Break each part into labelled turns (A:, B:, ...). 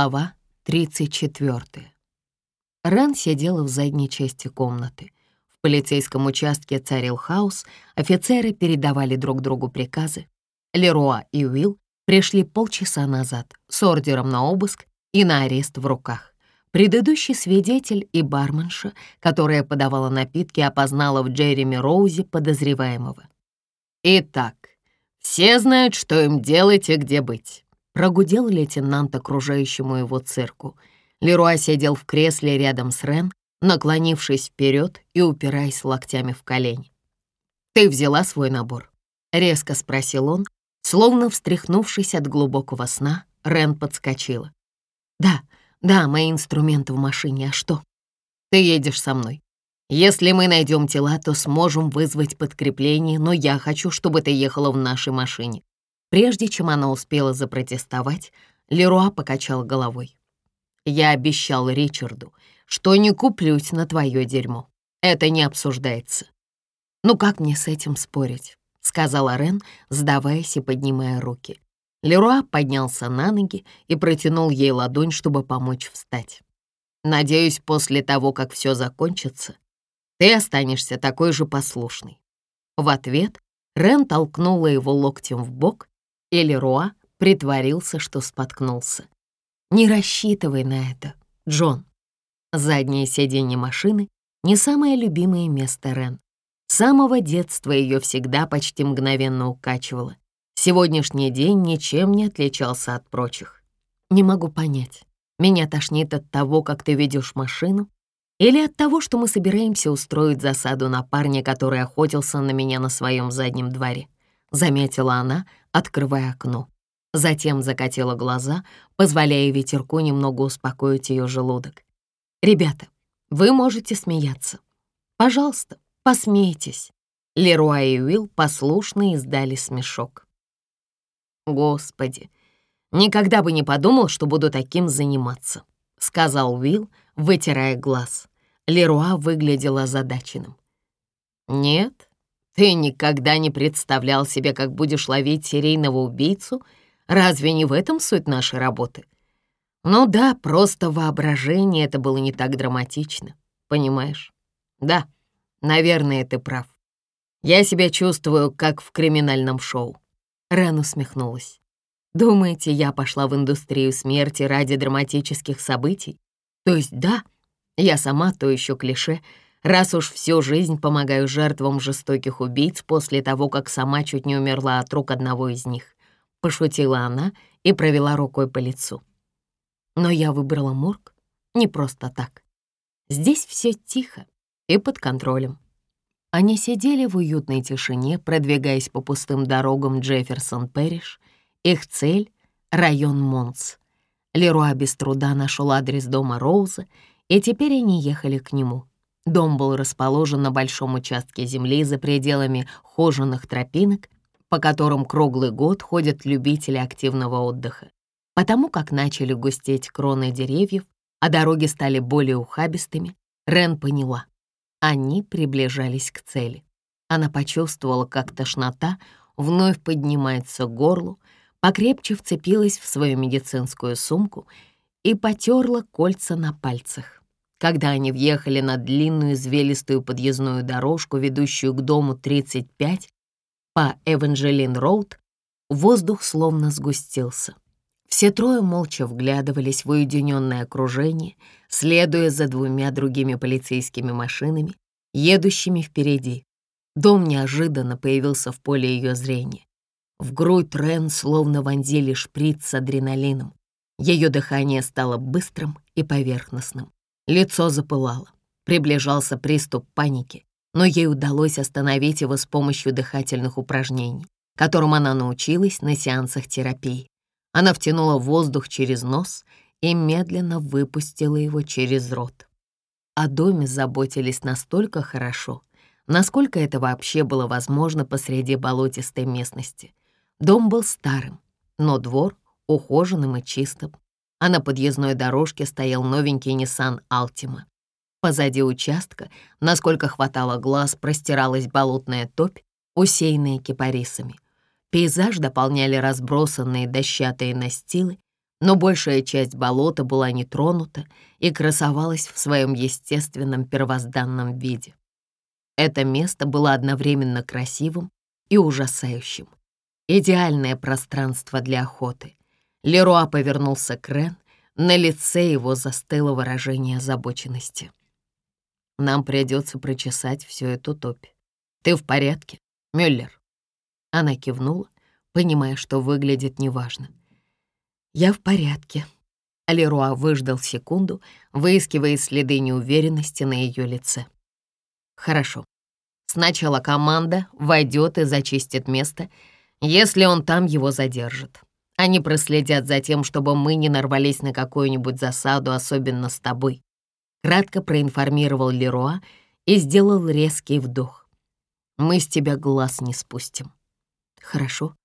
A: Глава 34. Рен сидела в задней части комнаты. В полицейском участке царил хаос, офицеры передавали друг другу приказы. Леруа и Уилл пришли полчаса назад с ордером на обыск и на арест в руках. Предыдущий свидетель и барменша, которая подавала напитки, опознала в Джереми Роузе подозреваемого. «Итак, все знают, что им делать и где быть. Прогудел лейтенант окружающему его цирку. Леруа сидел в кресле рядом с Рен, наклонившись вперед и упираясь локтями в колени. «Ты взяла свой набор?» — резко спросил он, словно встряхнувшись от глубокого сна, Рен подскочила. «Да, да, мои инструменты в машине, а что?» «Ты едешь со мной. Если мы найдем тела, то сможем вызвать подкрепление, но я хочу, чтобы ты ехала в нашей машине. Прежде чем она успела запротестовать, Леруа покачал головой. «Я обещал Ричарду, что не куплюсь на твое дерьмо. Это не обсуждается». «Ну как мне с этим спорить?» — сказала Рен, сдаваясь и поднимая руки. Леруа поднялся на ноги и протянул ей ладонь, чтобы помочь встать. «Надеюсь, после того, как все закончится, ты останешься такой же послушный». В ответ Рен толкнула его локтем в бок и Леруа притворился, что споткнулся. «Не рассчитывай на это, Джон». Заднее сиденье машины — не самое любимое место Рен. С самого детства ее всегда почти мгновенно укачивало. Сегодняшний день ничем не отличался от прочих. Не могу понять, меня тошнит от того, как ты ведешь машину, или от того, что мы собираемся устроить засаду на парня, который охотился на меня на своем заднем дворе, заметила она, открывая окно. Затем закатила глаза, позволяя ветерку немного успокоить ее желудок. «Ребята, вы можете смеяться. Пожалуйста, посмейтесь». Леруа и Уилл послушно издали смешок. «Господи, никогда бы не подумал, что буду таким заниматься», — сказал Уилл, вытирая глаз. Леруа выглядел озадаченным. «Нет, ты никогда не представлял себе, как будешь ловить серийного убийцу? Разве не в этом суть нашей работы? Ну да, просто воображение это было не так драматично, понимаешь? Да, наверное, ты прав. Я себя чувствую, как в криминальном шоу. Рен усмехнулась. Думаете, я пошла в индустрию смерти ради драматических событий? То есть да, я сама то еще клише — раз уж всю жизнь помогаю жертвам жестоких убийц после того, как сама чуть не умерла от рук одного из них. Пошутила она и провела рукой по лицу. Но я выбрала морг не просто так. Здесь все тихо и под контролем. Они сидели в уютной тишине, продвигаясь по пустым дорогам Джефферсон-Пэриш. Их цель — район Монс. Леруа без труда нашел адрес дома Роуза, и теперь они ехали к нему — Дом был расположен на большом участке земли за пределами хоженых тропинок, по которым круглый год ходят любители активного отдыха. Потому как начали густеть кроны деревьев, а дороги стали более ухабистыми, Рен поняла. Они приближались к цели. Она почувствовала, как тошнота вновь поднимается к горлу, покрепче вцепилась в свою медицинскую сумку и потерла кольца на пальцах. Когда они въехали на длинную извилистую подъездную дорожку, ведущую к дому 35 по Эванжелин-Роуд, воздух словно сгустился. Все трое молча вглядывались в уединенное окружение, следуя за двумя другими полицейскими машинами, едущими впереди. Дом неожиданно появился в поле ее зрения. В грудь Рен словно вонзили шприц с адреналином. Ее дыхание стало быстрым и поверхностным. Лицо запылало. Приближался приступ паники, но ей удалось остановить его с помощью дыхательных упражнений, которым она научилась на сеансах терапии. Она втянула воздух через нос и медленно выпустила его через рот. О доме заботились настолько хорошо, насколько это вообще было возможно посреди болотистой местности. Дом был старым, но двор — ухоженным и чистым а на подъездной дорожке стоял новенький Nissan Altima. Позади участка, насколько хватало глаз, простиралась болотная топь, усеянная кипарисами. Пейзаж дополняли разбросанные дощатые настилы, но большая часть болота была не тронута и красовалась в своем естественном первозданном виде. Это место было одновременно красивым и ужасающим. Идеальное пространство для охоты. Леруа повернулся к Рен, на лице его застыло выражение озабоченности. «Нам придется прочесать всю эту топь. Ты в порядке, Мюллер?» Она кивнула, понимая, что выглядит неважно. «Я в порядке». Леруа выждал секунду, выискивая следы неуверенности на ее лице. «Хорошо. Сначала команда войдет и зачистит место, если он там его задержит. Они проследят за тем, чтобы мы не нарвались на какую-нибудь засаду, особенно с тобой». Кратко проинформировал Леруа и сделал резкий вдох. «Мы с тебя глаз не спустим». «Хорошо.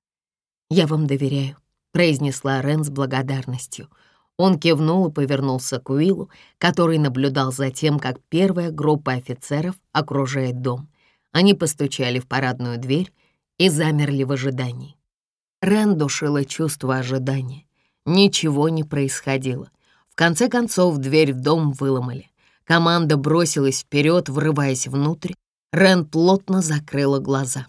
A: Я вам доверяю» произнесла Рен с благодарностью. Он кивнул и повернулся к Уиллу, который наблюдал за тем, как первая группа офицеров окружает дом. Они постучали в парадную дверь и замерли в ожидании. Рен душила чувство ожидания. Ничего не происходило. В конце концов дверь в дом выломали. Команда бросилась вперед, врываясь внутрь. Рен плотно закрыла глаза.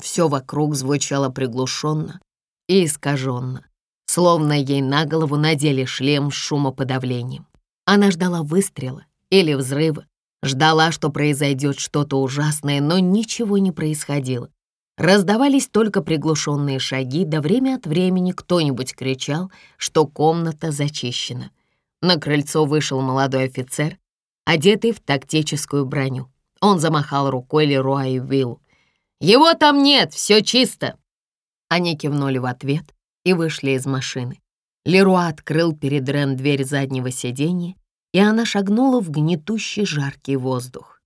A: Все вокруг звучало приглушенно, и искаженно, словно ей на голову надели шлем с шумоподавлением. Она ждала выстрела или взрыва, ждала, что произойдет что-то ужасное, но ничего не происходило. Раздавались только приглушенные шаги, да время от времени кто-нибудь кричал, что комната зачищена. На крыльцо вышел молодой офицер, одетый в тактическую броню. Он замахал рукой Леруа и Виллу. «Его там нет, все чисто!» Они кивнули в ответ и вышли из машины. Леруа открыл перед Рен дверь заднего сиденья, и она шагнула в гнетущий жаркий воздух.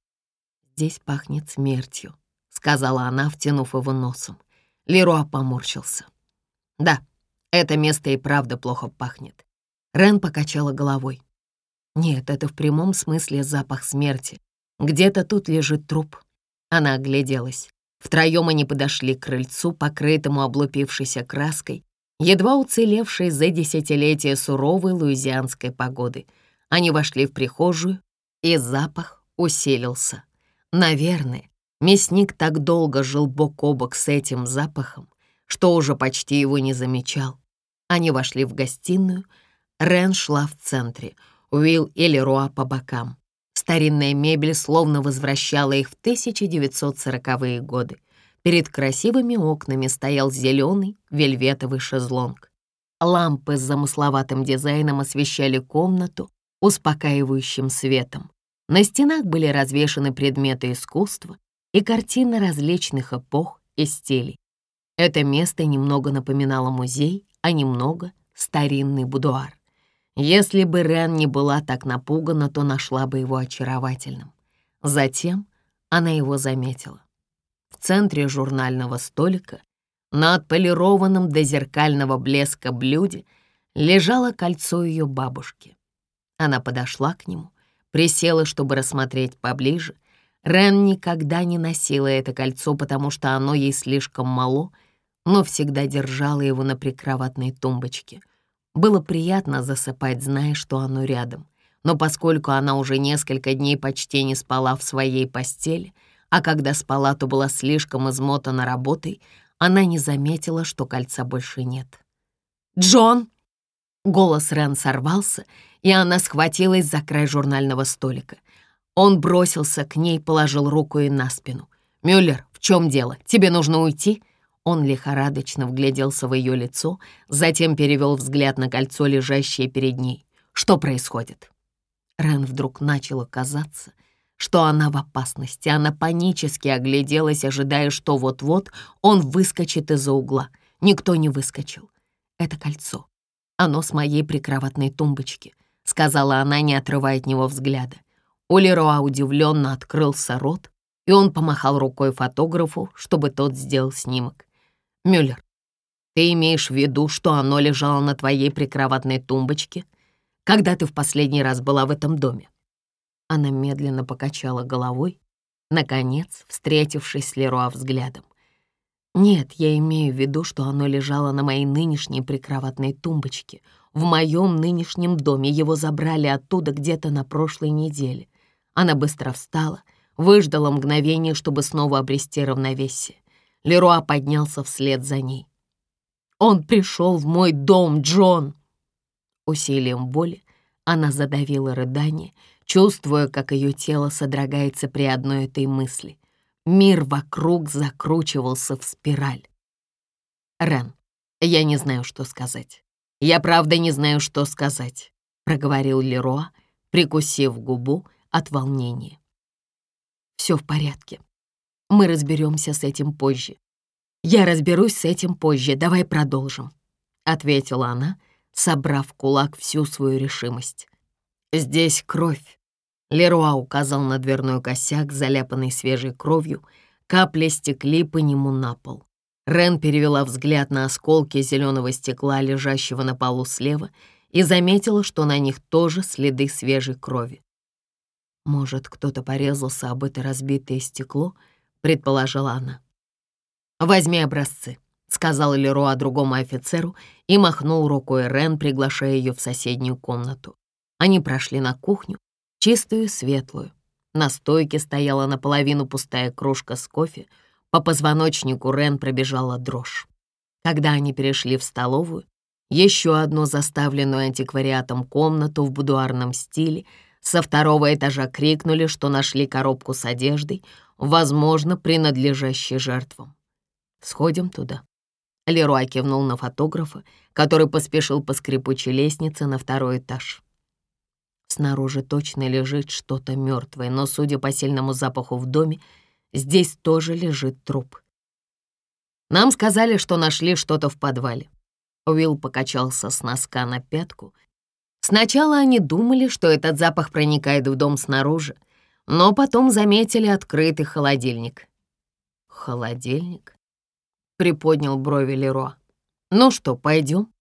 A: «Здесь пахнет смертью», — сказала она, втянув его носом. Леруа поморщился. «Да, это место и правда плохо пахнет». Рен покачала головой. «Нет, это в прямом смысле запах смерти. Где-то тут лежит труп». Она огляделась. Втроем они подошли к крыльцу, покрытому облупившейся краской, едва уцелевшей за десятилетия суровой луизианской погоды. Они вошли в прихожую, и запах усилился. Наверное, мясник так долго жил бок о бок с этим запахом, что уже почти его не замечал. Они вошли в гостиную, Рен шла в центре, Уилл и Леруа по бокам. Старинная мебель словно возвращала их в 1940-е годы. Перед красивыми окнами стоял зеленый вельветовый шезлонг. Лампы с замысловатым дизайном освещали комнату успокаивающим светом. На стенах были развешаны предметы искусства и картины различных эпох и стилей. Это место немного напоминало музей, а немного — старинный будуар. Если бы Рен не была так напугана, то нашла бы его очаровательным. Затем она его заметила. В центре журнального столика на отполированном до зеркального блеска блюде лежало кольцо ее бабушки. Она подошла к нему, присела, чтобы рассмотреть поближе. Рен никогда не носила это кольцо, потому что оно ей слишком мало, но всегда держала его на прикроватной тумбочке — было приятно засыпать, зная, что оно рядом. Но поскольку она уже несколько дней почти не спала в своей постели, а когда спала, то была слишком измотана работой, она не заметила, что кольца больше нет. «Джон!» Голос Рен сорвался, и она схватилась за край журнального столика. Он бросился к ней, положил руку ей на спину. «Мюллер, в чем дело? Тебе нужно уйти?» Он лихорадочно вгляделся в ее лицо, затем перевел взгляд на кольцо, лежащее перед ней. Что происходит? Рен вдруг начала казаться, что она в опасности. Она панически огляделась, ожидая, что вот-вот он выскочит из-за угла. Никто не выскочил. Это кольцо. Оно с моей прикроватной тумбочки, сказала она, не отрывая от него взгляда. У Леруа удивленно открылся рот, и он помахал рукой фотографу, чтобы тот сделал снимок. Мюллер, ты имеешь в виду, что оно лежало на твоей прикроватной тумбочке, когда ты в последний раз была в этом доме?» Она медленно покачала головой, наконец, встретившись с Леруа взглядом. Нет, я имею в виду, что оно лежало на моей нынешней прикроватной тумбочке. В моем нынешнем доме его забрали оттуда где-то на прошлой неделе. Она быстро встала, выждала мгновение, чтобы снова обрести равновесие. Леруа поднялся вслед за ней. «Он пришел в мой дом, Джон!» Усилием боли она задавила рыдание, чувствуя, как ее тело содрогается при одной этой мысли. Мир вокруг закручивался в спираль. «Рен, я не знаю, что сказать. Я правда не знаю, что сказать», — проговорил Леруа, прикусив губу от волнения. «Все в порядке. Мы разберемся с этим позже. Я разберусь с этим позже. Давай продолжим», — ответила она, собрав в кулак всю свою решимость. «Здесь кровь. Леруа указал на дверной косяк, заляпанный свежей кровью. Капли стекли по нему на пол. Рен перевела взгляд на осколки зеленого стекла, лежащего на полу слева, и заметила, что на них тоже следы свежей крови. «Может, кто-то порезался об это разбитое стекло?» — предположила она. «Возьми образцы», — сказал Леруа другому офицеру и махнул рукой Рен, приглашая ее в соседнюю комнату. Они прошли на кухню, чистую, светлую. На стойке стояла наполовину пустая кружка с кофе, по позвоночнику Рен пробежала дрожь. Когда они перешли в столовую, еще одну заставленную антиквариатом комнату в будуарном стиле, со второго этажа крикнули, что нашли коробку с одеждой, возможно, принадлежащей жертвам. «Сходим туда». Леруа кивнул на фотографа, который поспешил по скрипучей лестнице на второй этаж. Снаружи точно лежит что-то мертвое, но, судя по сильному запаху в доме, здесь тоже лежит труп. Нам сказали, что нашли что-то в подвале. Уилл покачался с носка на пятку. Сначала они думали, что этот запах проникает в дом снаружи, но потом заметили открытый холодильник. «Холодильник?» — приподнял брови Леро. «Ну что, пойдем?»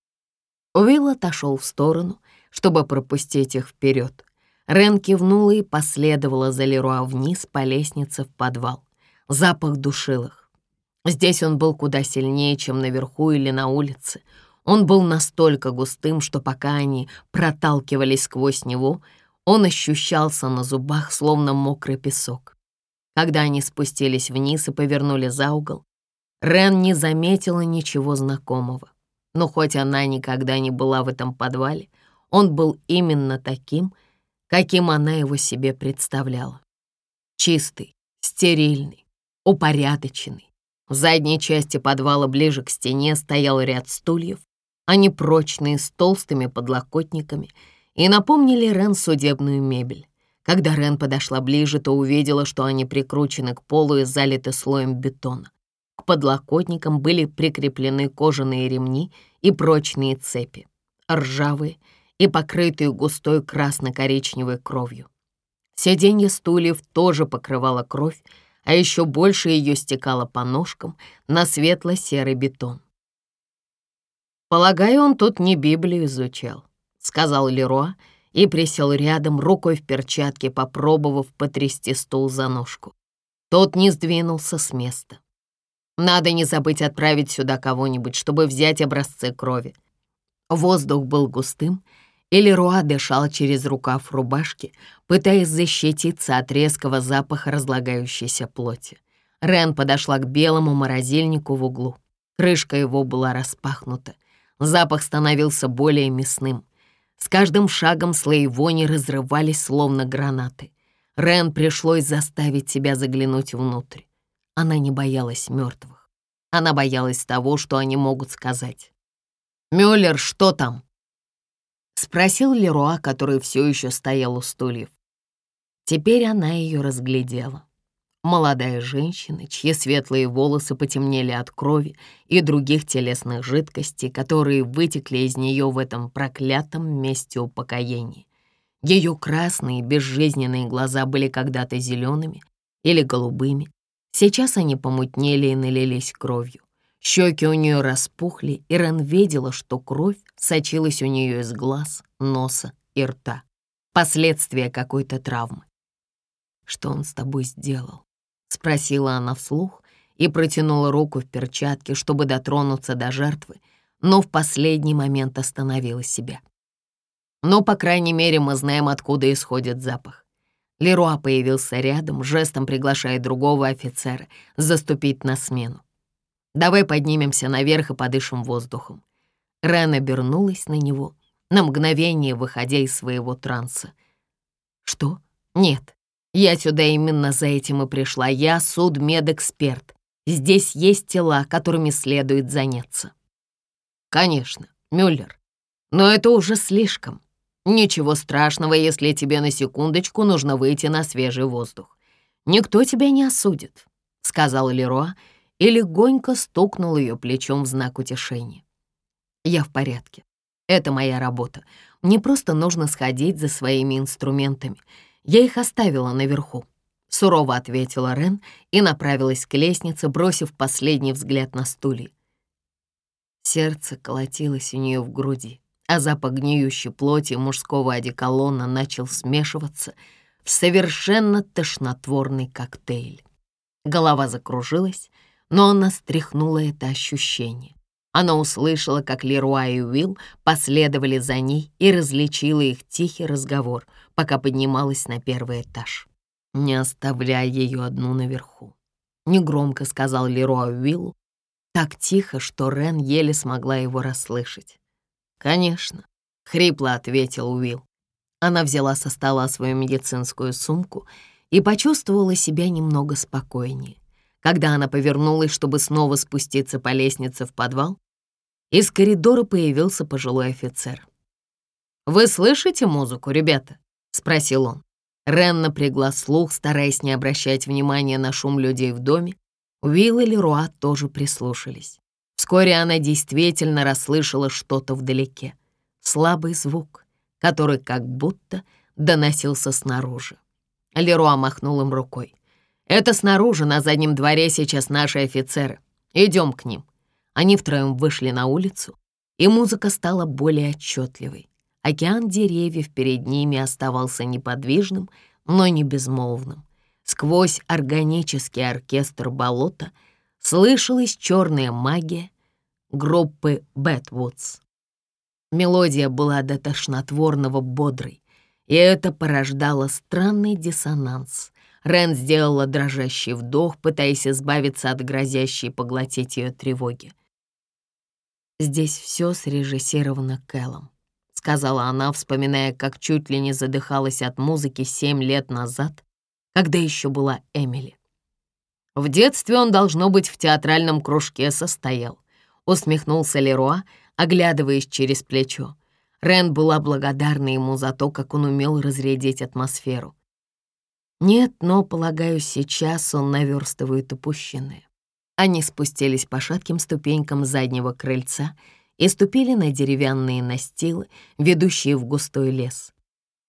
A: Уилл отошел в сторону, чтобы пропустить их вперед. Рен кивнула и последовала за Леруа вниз по лестнице в подвал. Запах душил их. Здесь он был куда сильнее, чем наверху или на улице. Он был настолько густым, что пока они проталкивались сквозь него, он ощущался на зубах, словно мокрый песок. Когда они спустились вниз и повернули за угол, Рен не заметила ничего знакомого. Но хоть она никогда не была в этом подвале, он был именно таким, каким она его себе представляла. Чистый, стерильный, упорядоченный. В задней части подвала ближе к стене стоял ряд стульев, они прочные, с толстыми подлокотниками, и напомнили Рен судебную мебель. Когда Рен подошла ближе, то увидела, что они прикручены к полу и залиты слоем бетона. К подлокотникам были прикреплены кожаные ремни и прочные цепи, ржавые и покрытую густой красно-коричневой кровью. Сиденье стульев тоже покрывала кровь, а еще больше ее стекало по ножкам на светло-серый бетон. «Полагаю, он тут не Библию изучал», — сказал Леруа и присел рядом, рукой в перчатке, попробовав потрясти стул за ножку. Тот не сдвинулся с места. «Надо не забыть отправить сюда кого-нибудь, чтобы взять образцы крови». Воздух был густым, и Леруа дышал через рукав рубашки, пытаясь защититься от резкого запаха разлагающейся плоти. Рен подошла к белому морозильнику в углу. Крышка его была распахнута. Запах становился более мясным. С каждым шагом слои вони разрывались, словно гранаты. Рен пришлось заставить себя заглянуть внутрь. Она не боялась мертвых. Она боялась того, что они могут сказать. «Мюллер, что там?» — спросил Леруа, который все еще стоял у стульев. Теперь она ее разглядела. Молодая женщина, чьи светлые волосы потемнели от крови и других телесных жидкостей, которые вытекли из нее в этом проклятом месте упокоения. Ее красные безжизненные глаза были когда-то зелеными или голубыми. Сейчас они помутнели и налились кровью. Щеки у нее распухли, и Рен видела, что кровь сочилась у нее из глаз, носа и рта. Последствия какой-то травмы. «Что он с тобой сделал?» — спросила она вслух, и протянула руку в перчатке, чтобы дотронуться до жертвы, но в последний момент остановила себя. Но, по крайней мере, мы знаем, откуда исходит запах. Леруа появился рядом, жестом приглашая другого офицера заступить на смену. «Давай поднимемся наверх и подышим воздухом». Рен обернулась на него, на мгновение выходя из своего транса. «Что? Нет, я сюда именно за этим и пришла. Я судмедэксперт. Здесь есть тела, которыми следует заняться». «Конечно, Мюллер, но это уже слишком. Ничего страшного, если тебе на секундочку нужно выйти на свежий воздух. Никто тебя не осудит», — сказал Леруа и легонько стукнул ее плечом в знак утешения. «Я в порядке. Это моя работа. Мне просто нужно сходить за своими инструментами. Я их оставила наверху». Сурово ответила Рен и направилась к лестнице, бросив последний взгляд на стулья. Сердце колотилось у нее в груди а запах гниющей плоти мужского одеколона начал смешиваться в совершенно тошнотворный коктейль. Голова закружилась, но она стряхнула это ощущение. Она услышала, как Леруа и Уилл последовали за ней и различила их тихий разговор, пока поднималась на первый этаж. «Не оставляй ее одну наверху», — негромко сказал Леруа Уиллу, так тихо, что Рен еле смогла его расслышать. «Конечно», — хрипло ответил Уилл. Она взяла со стола свою медицинскую сумку и почувствовала себя немного спокойнее. Когда она повернулась, чтобы снова спуститься по лестнице в подвал, из коридора появился пожилой офицер. «Вы слышите музыку, ребята?» — спросил он. Рен напрягла слух, стараясь не обращать внимания на шум людей в доме. Уилл и Леруа тоже прислушались. Вскоре она действительно расслышала что-то вдалеке. Слабый звук, который как будто доносился снаружи. Леруа махнул им рукой. «Это снаружи, на заднем дворе сейчас наши офицеры. Идем к ним». Они втроем вышли на улицу, и музыка стала более отчетливой. Океан деревьев перед ними оставался неподвижным, но не безмолвным. Сквозь органический оркестр болота слышалась черная магия группы Бэтвудс. Мелодия была до тошнотворного бодрой, и это порождало странный диссонанс. Рен сделала дрожащий вдох, пытаясь избавиться от грозящей поглотить ее тревоги. «Здесь все срежиссировано Кэллом», — сказала она, вспоминая, как чуть ли не задыхалась от музыки семь лет назад, когда еще была Эмили. В детстве он, должно быть, в театральном кружке состоял усмехнулся Леруа, оглядываясь через плечо. Рен была благодарна ему за то, как он умел разрядить атмосферу. Нет, но, полагаю, сейчас он наверстывает упущенное. Они спустились по шатким ступенькам заднего крыльца и ступили на деревянные настилы, ведущие в густой лес.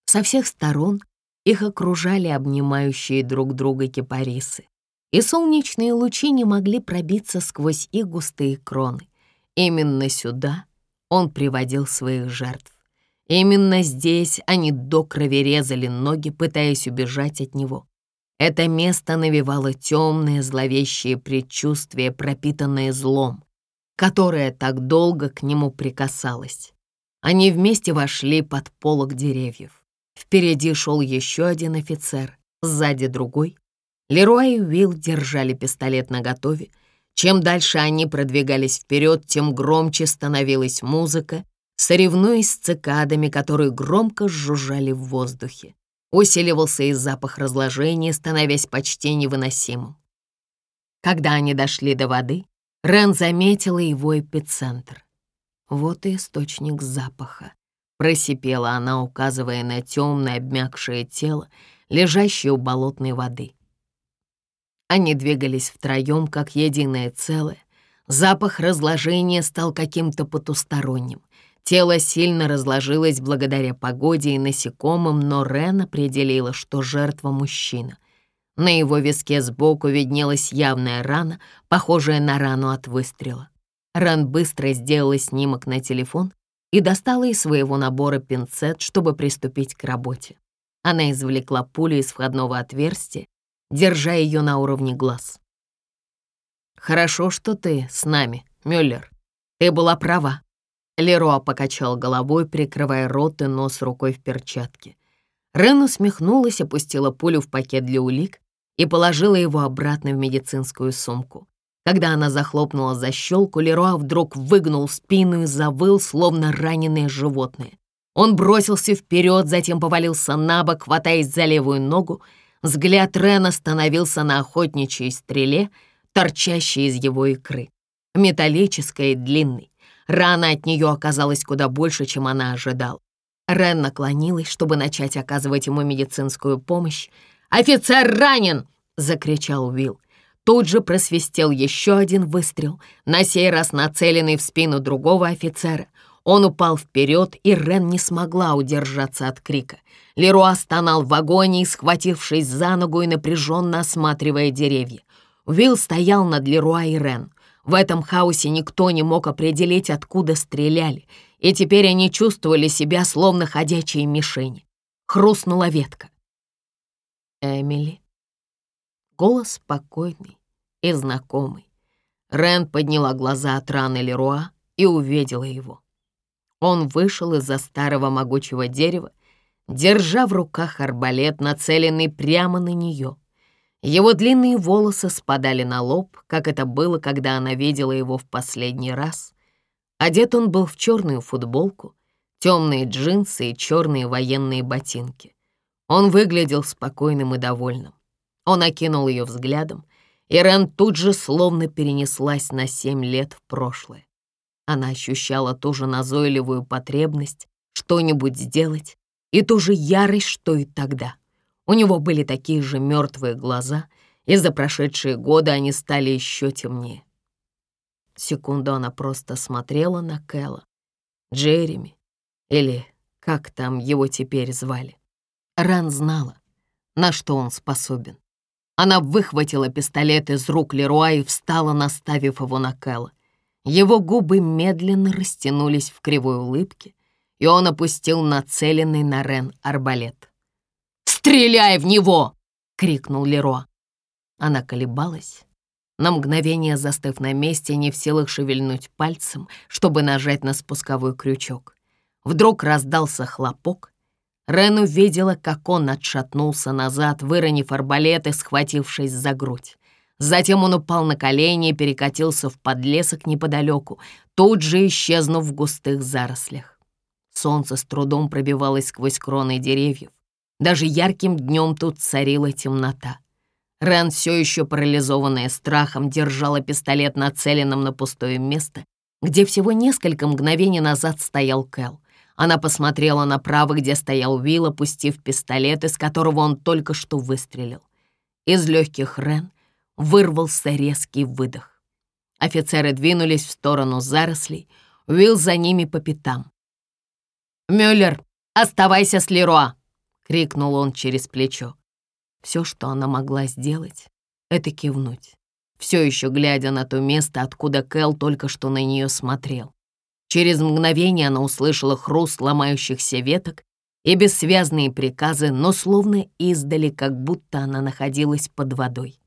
A: Со всех сторон их окружали обнимающие друг друга кипарисы и солнечные лучи не могли пробиться сквозь их густые кроны. Именно сюда он приводил своих жертв. Именно здесь они до крови резали ноги, пытаясь убежать от него. Это место навевало темное зловещее предчувствие, пропитанное злом, которое так долго к нему прикасалось. Они вместе вошли под полог деревьев. Впереди шел еще один офицер, сзади другой, Леруа и Уилл держали пистолет наготове. Чем дальше они продвигались вперед, тем громче становилась музыка, соревнуясь с цикадами, которые громко жужжали в воздухе. Усиливался и запах разложения, становясь почти невыносимым. Когда они дошли до воды, Рен заметила его эпицентр. Вот и источник запаха. Просипела она, указывая на темное обмякшее тело, лежащее у болотной воды. Они двигались втроем, как единое целое. Запах разложения стал каким-то потусторонним. Тело сильно разложилось благодаря погоде и насекомым, но Рен определила, что жертва мужчина. На его виске сбоку виднелась явная рана, похожая на рану от выстрела. Рен быстро сделала снимок на телефон и достала из своего набора пинцет, чтобы приступить к работе. Она извлекла пулю из входного отверстия держа ее на уровне глаз. «Хорошо, что ты с нами, Мюллер. Ты была права». Леруа покачал головой, прикрывая рот и нос рукой в перчатке. Рен усмехнулась, опустила пулю в пакет для улик и положила его обратно в медицинскую сумку. Когда она захлопнула защелку, Леруа вдруг выгнул спину и завыл, словно раненое животное. Он бросился вперед, затем повалился на бок, хватаясь за левую ногу. Взгляд Рена становился на охотничьей стреле, торчащей из его икры. Металлическая и длинной. Рана от нее оказалась куда больше, чем она ожидала. Рен наклонилась, чтобы начать оказывать ему медицинскую помощь. «Офицер ранен!» — закричал Уилл. Тут же просвистел еще один выстрел, на сей раз нацеленный в спину другого офицера. Он упал вперед, и Рен не смогла удержаться от крика. Леруа стонал в вагоне, схватившись за ногу и напряженно осматривая деревья. Уилл стоял над Леруа и Рен. В этом хаосе никто не мог определить, откуда стреляли, и теперь они чувствовали себя словно ходячие мишени. Хрустнула ветка. Эмили. Голос спокойный и знакомый. Рен подняла глаза от раны Леруа и увидела его. Он вышел из-за старого могучего дерева, держа в руках арбалет, нацеленный прямо на нее. Его длинные волосы спадали на лоб, как это было, когда она видела его в последний раз. Одет он был в черную футболку, темные джинсы и черные военные ботинки. Он выглядел спокойным и довольным. Он окинул ее взглядом, и Рен тут же словно перенеслась на семь лет в прошлое. Она ощущала ту же назойливую потребность что-нибудь сделать и ту же ярость, что и тогда. У него были такие же мертвые глаза, и за прошедшие годы они стали еще темнее. Секунду она просто смотрела на Кэлла, Джереми, или как там его теперь звали. Ран знала, на что он способен. Она выхватила пистолет из рук Леруа и встала, наставив его на Кэлла. Его губы медленно растянулись в кривой улыбке, и он опустил нацеленный на Рен арбалет. «Стреляй в него!» — крикнул Леро. Она колебалась, на мгновение застыв на месте, не в силах шевельнуть пальцем, чтобы нажать на спусковой крючок. Вдруг раздался хлопок. Рен увидела, как он отшатнулся назад, выронив арбалет и схватившись за грудь. Затем он упал на колени и перекатился в подлесок неподалеку, тут же исчезнув в густых зарослях. Солнце с трудом пробивалось сквозь кроны деревьев. Даже ярким днем тут царила темнота. Рен, все еще парализованная страхом, держала пистолет нацеленным на пустое место, где всего несколько мгновений назад стоял Кэл. Она посмотрела направо, где стоял Уилл, опустив пистолет, из которого он только что выстрелил. Из легких Рен вырвался резкий выдох. Офицеры двинулись в сторону зарослей, Уилл за ними по пятам. «Мюллер, оставайся с Леруа!» — крикнул он через плечо. Все, что она могла сделать, — это кивнуть, все еще глядя на то место, откуда Кэл только что на нее смотрел. Через мгновение она услышала хруст ломающихся веток и бессвязные приказы, но словно издали, как будто она находилась под водой.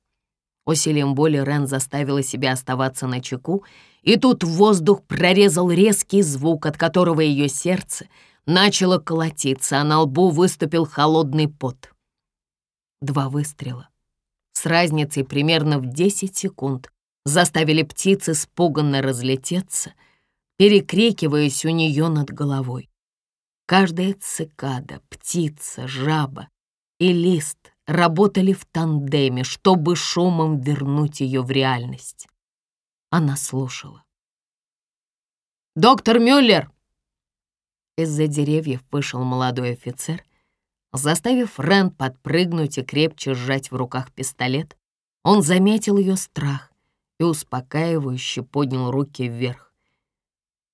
A: Усилием боли Рен заставила себя оставаться на чеку, и тут воздух прорезал резкий звук, от которого ее сердце начало колотиться, а на лбу выступил холодный пот. Два выстрела с разницей примерно в 10 секунд заставили птицы испуганно разлететься, перекрикиваясь у нее над головой. Каждая цикада, птица, жаба и лист работали в тандеме, чтобы шумом вернуть ее в реальность. Она слушала. «Доктор Мюллер!» Из-за деревьев вышел молодой офицер, заставив Рен подпрыгнуть и крепче сжать в руках пистолет. Он заметил ее страх и успокаивающе поднял руки вверх.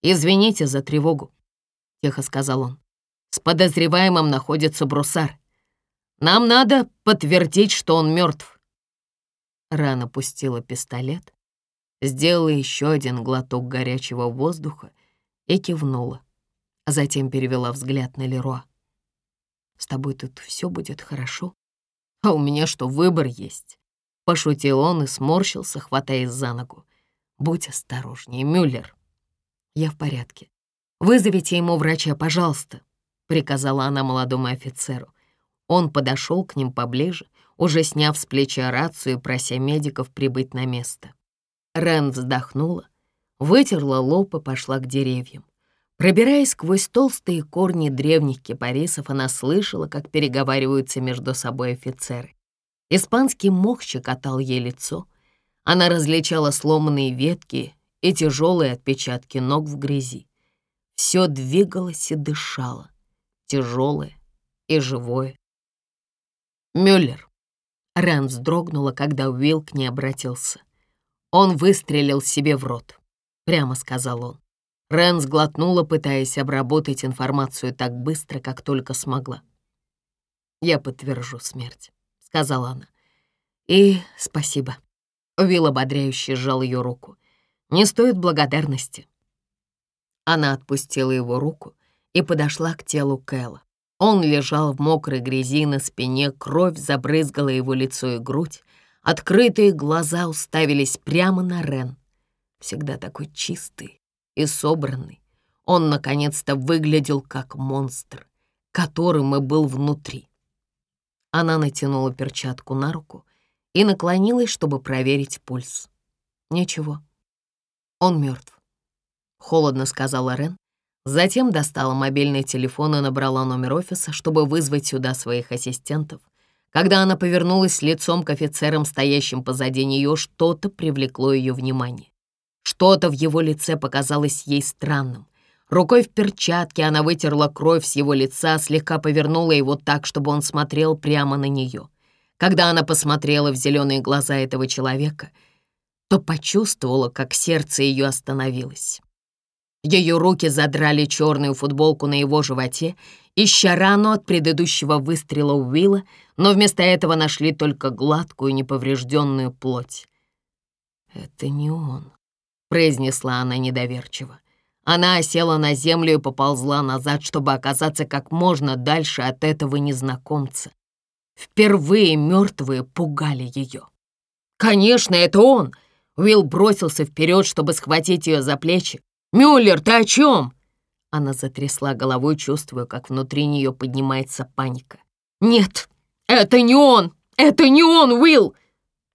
A: «Извините за тревогу», — тихо сказал он. «С подозреваемым находится брусар. Нам надо подтвердить, что он мертв. Рана пустила пистолет, сделала еще один глоток горячего воздуха и кивнула, а затем перевела взгляд на Леруа. «С тобой тут все будет хорошо, а у меня что, выбор есть? Пошутил он и сморщился, хватаясь за ногу. «Будь осторожнее, Мюллер». «Я в порядке. Вызовите ему врача, пожалуйста», — приказала она молодому офицеру. Он подошел к ним поближе, уже сняв с плеча рацию, прося медиков прибыть на место. Рен вздохнула, вытерла лоб и пошла к деревьям. Пробираясь сквозь толстые корни древних кипарисов, она слышала, как переговариваются между собой офицеры. Испанский мох щекотал ей лицо. Она различала сломанные ветки и тяжелые отпечатки ног в грязи. Все двигалось и дышало, тяжелое и живое. «Мюллер!» Рен вздрогнула, когда Уилл к ней обратился. Он выстрелил себе в рот, прямо сказал он. Рен сглотнула, пытаясь обработать информацию так быстро, как только смогла. «Я подтвержу смерть», — сказала она. «И спасибо». Уилл ободряюще сжал ее руку. «Не стоит благодарности». Она отпустила его руку и подошла к телу Кэлла. Он лежал в мокрой грязи на спине, кровь забрызгала его лицо и грудь. Открытые глаза уставились прямо на Рен. Всегда такой чистый, и собранный, он наконец-то выглядел как монстр, которым и был внутри. Она натянула перчатку на руку и наклонилась, чтобы проверить пульс. Ничего, он мертв. Холодно сказала Рен, затем достала мобильный телефон и набрала номер офиса, чтобы вызвать сюда своих ассистентов. Когда она повернулась лицом к офицерам, стоящим позади нее, что-то привлекло ее внимание. Что-то в его лице показалось ей странным. Рукой в перчатке она вытерла кровь с его лица, слегка повернула его так, чтобы он смотрел прямо на нее. Когда она посмотрела в зеленые глаза этого человека, то почувствовала, как сердце ее остановилось. Ее руки задрали черную футболку на его животе, ища рану от предыдущего выстрела Уилла, но вместо этого нашли только гладкую неповрежденную плоть. «Это не он», — произнесла она недоверчиво. Она осела на землю и поползла назад, чтобы оказаться как можно дальше от этого незнакомца. Впервые мертвые пугали ее. «Конечно, это он!» Уилл бросился вперед, чтобы схватить ее за плечи. «Мюллер, ты о чем?» Она затрясла головой, чувствуя, как внутри нее поднимается паника. «Нет, это не он! Это не он, Уилл!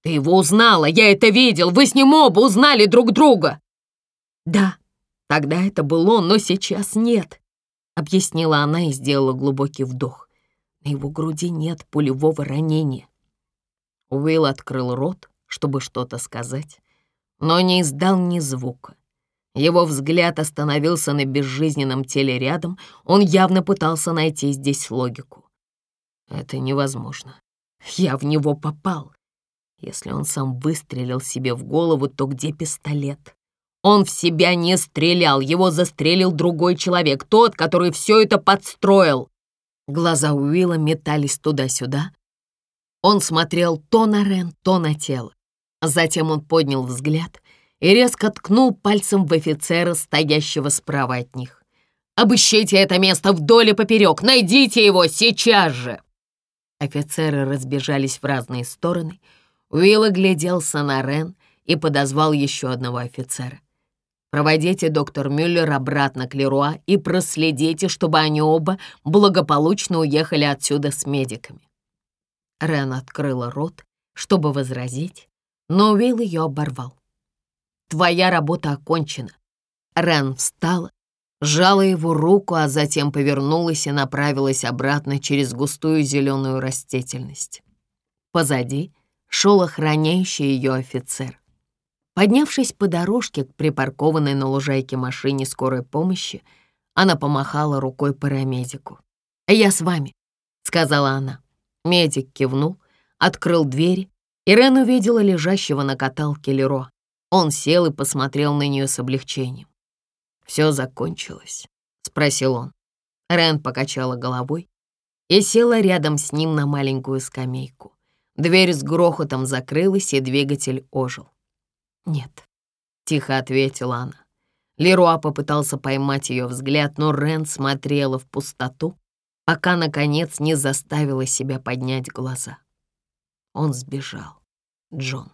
A: Ты его узнала, я это видел, вы с ним оба узнали друг друга!» «Да, тогда это был он, но сейчас нет», — объяснила она и сделала глубокий вдох. На его груди нет пулевого ранения. Уилл открыл рот, чтобы что-то сказать, но не издал ни звука. Его взгляд остановился на безжизненном теле рядом, он явно пытался найти здесь логику. Это невозможно. Я в него попал. Если он сам выстрелил себе в голову, то где пистолет? Он в себя не стрелял, его застрелил другой человек, тот, который все это подстроил. Глаза Уилла метались туда-сюда. Он смотрел то на Рен, то на тело. Затем он поднял взгляд и резко ткнул пальцем в офицера, стоящего справа от них. «Обыщите это место вдоль и поперек! Найдите его сейчас же!» Офицеры разбежались в разные стороны — Уилл огляделся на Рен и подозвал еще одного офицера. «Проводите доктор Мюллер обратно к Леруа и проследите, чтобы они оба благополучно уехали отсюда с медиками». Рен открыла рот, чтобы возразить, но Уилл ее оборвал. «Твоя работа окончена». Рен встала, сжала его руку, а затем повернулась и направилась обратно через густую зеленую растительность. Позади шел охраняющий ее офицер. Поднявшись по дорожке к припаркованной на лужайке машине скорой помощи, она помахала рукой парамедику. «Я с вами», — сказала она. Медик кивнул, открыл дверь, и Рен увидела лежащего на каталке Леро. Он сел и посмотрел на нее с облегчением. «Все закончилось?» — спросил он. Рен покачала головой и села рядом с ним на маленькую скамейку. Дверь с грохотом закрылась, и двигатель ожил. «Нет», — тихо ответила она. Леруа попытался поймать ее взгляд, но Рен смотрела в пустоту, пока, наконец, не заставила себя поднять глаза. Он сбежал. Джон.